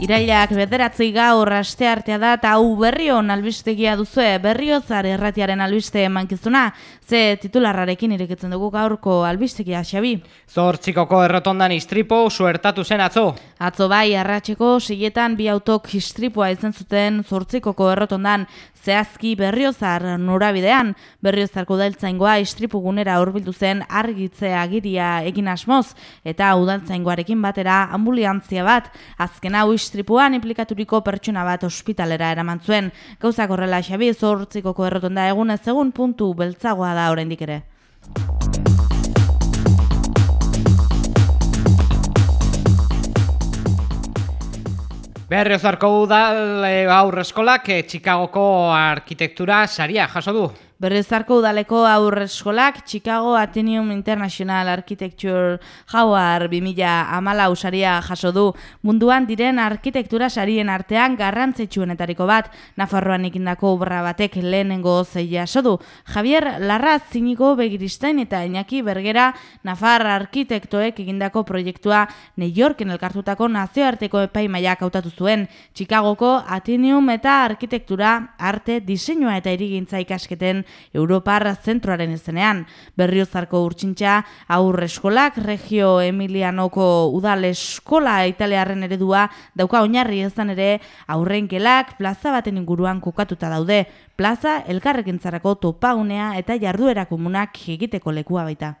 Irailak bederatzi gaur aste artea da eta hau berrion albistegia duzue berriozar erratiaren albiste emankizuna ze titularrarekin irekitzen dugu gaurko albistegia xabi. Zortzikoko errotondan istripo suertatu zen atzo. Atzo bai arratseko siletan bi autok istripua izan zuten zortzikoko errotondan zehazki berriozar norabidean. Berriozarko udaltzaingoa istripu gunera horbildu zen argitzea agiria egin asmoz eta udaltzaingoarekin batera ambuliantzia bat azken hau istripuan implikaturiko pertsona bat ospitalera eraman zuen. Gauzak horrela xabi zortzikoko errotonda egun ez egun puntu beltzagoa da oraindik ere. Berriozarko udal e, aurre eskolak e, Chicagoko arkitektura saria jaso du. Berrezarko udaleko aurre eskolak Chicago Atheneum International Architecture Jauar 2000 amala usaria jaso du. Munduan diren arkitektura sarien artean garrantzitsuenetariko bat, Nafarroan ikindako obra batek lehenengo zeia jaso du. Javier Larraz ziniko begiristain eta Iñaki Bergera Nafar arkitektoek egindako proiektua New Yorken elkartutako nazioarteko epaimaiak hautatu zuen. Chicagoko Atheneum eta arkitektura arte diseinua eta irigintza ikasketen Europar zentroaren izenean. Berriozarko urtsintxa aurre eskolak, regio Emilianoko udal eskola italiarren eredua dauka oinarri ezan ere aurrenkelak plaza baten inguruan kokatuta daude. Plaza elkarrekintzarako topagunea eta jarduera komunak egiteko lekua baita.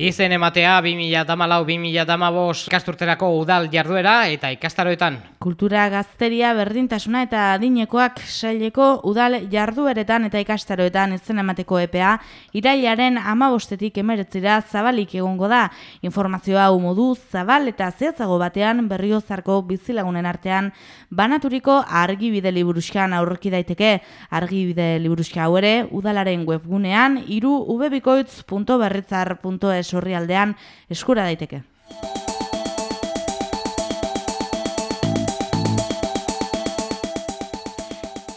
Izen ematea 2014-2015 ikasturterako udal jarduera eta ikastaroetan. Kultura gazteria berdintasuna eta adinekoak saileko udal jardueretan eta ikastaroetan izen emateko EPA irailaren amabostetik emeretzira zabalik egongo da. Informazioa modu zabal eta zehatzago batean berriozarko bizilagunen artean banaturiko argibide liburuskan aurreki daiteke. Argibide liburuzka hau ere udalaren webgunean iru ubebikoitz.berritzar.es sorrialdean eskura daiteke.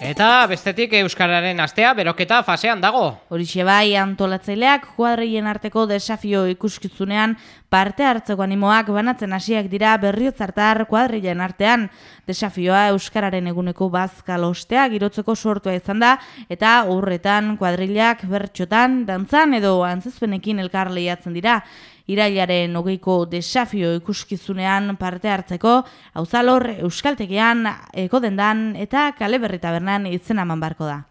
Eta bestetik Euskararen astea beroketa fasean dago. Horixe bai antolatzaileak kuadrien arteko desafio ikuskitzunean parte hartzeko animoak banatzen hasiak dira berriotzartar kuadrien artean. Desafioa Euskararen eguneko bazkal ostea girotzeko sortua izan da eta urretan kuadrilak bertxotan, dantzan edo antzezpenekin elkar lehiatzen dira irailaren hogeiko desafio ikuskizunean parte hartzeko, hauzalor euskaltegian, ekodendan eta kaleberri tabernan itzen aman barko da.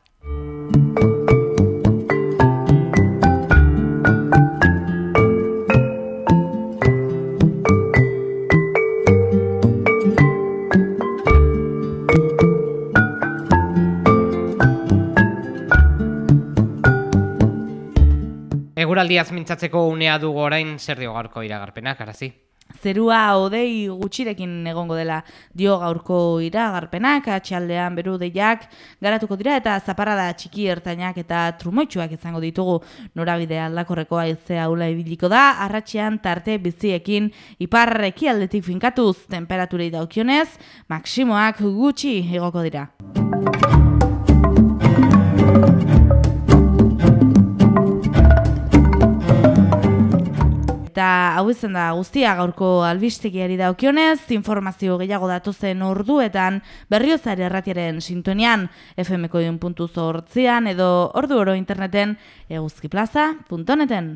Eguraldiaz mintzatzeko unea dugu orain zer dio gaurko iragarpenak, arazi? Zerua odei gutxirekin egongo dela dio gaurko iragarpenak, atxaldean beru deiak garatuko dira eta zaparrada txiki ertainak eta trumoitsuak izango ditugu norabide aldakorreko aizea ula ibiliko da, arratxean tarte biziekin iparreki aldetik finkatuz temperaturei daukionez, maksimoak gutxi egoko dira. Eta hau izan da guztia gaurko albistegiari daukionez, informazio gehiago datozen orduetan berriozari erratiaren sintonian fmko edo ordu oro interneten eguzkiplaza.neten.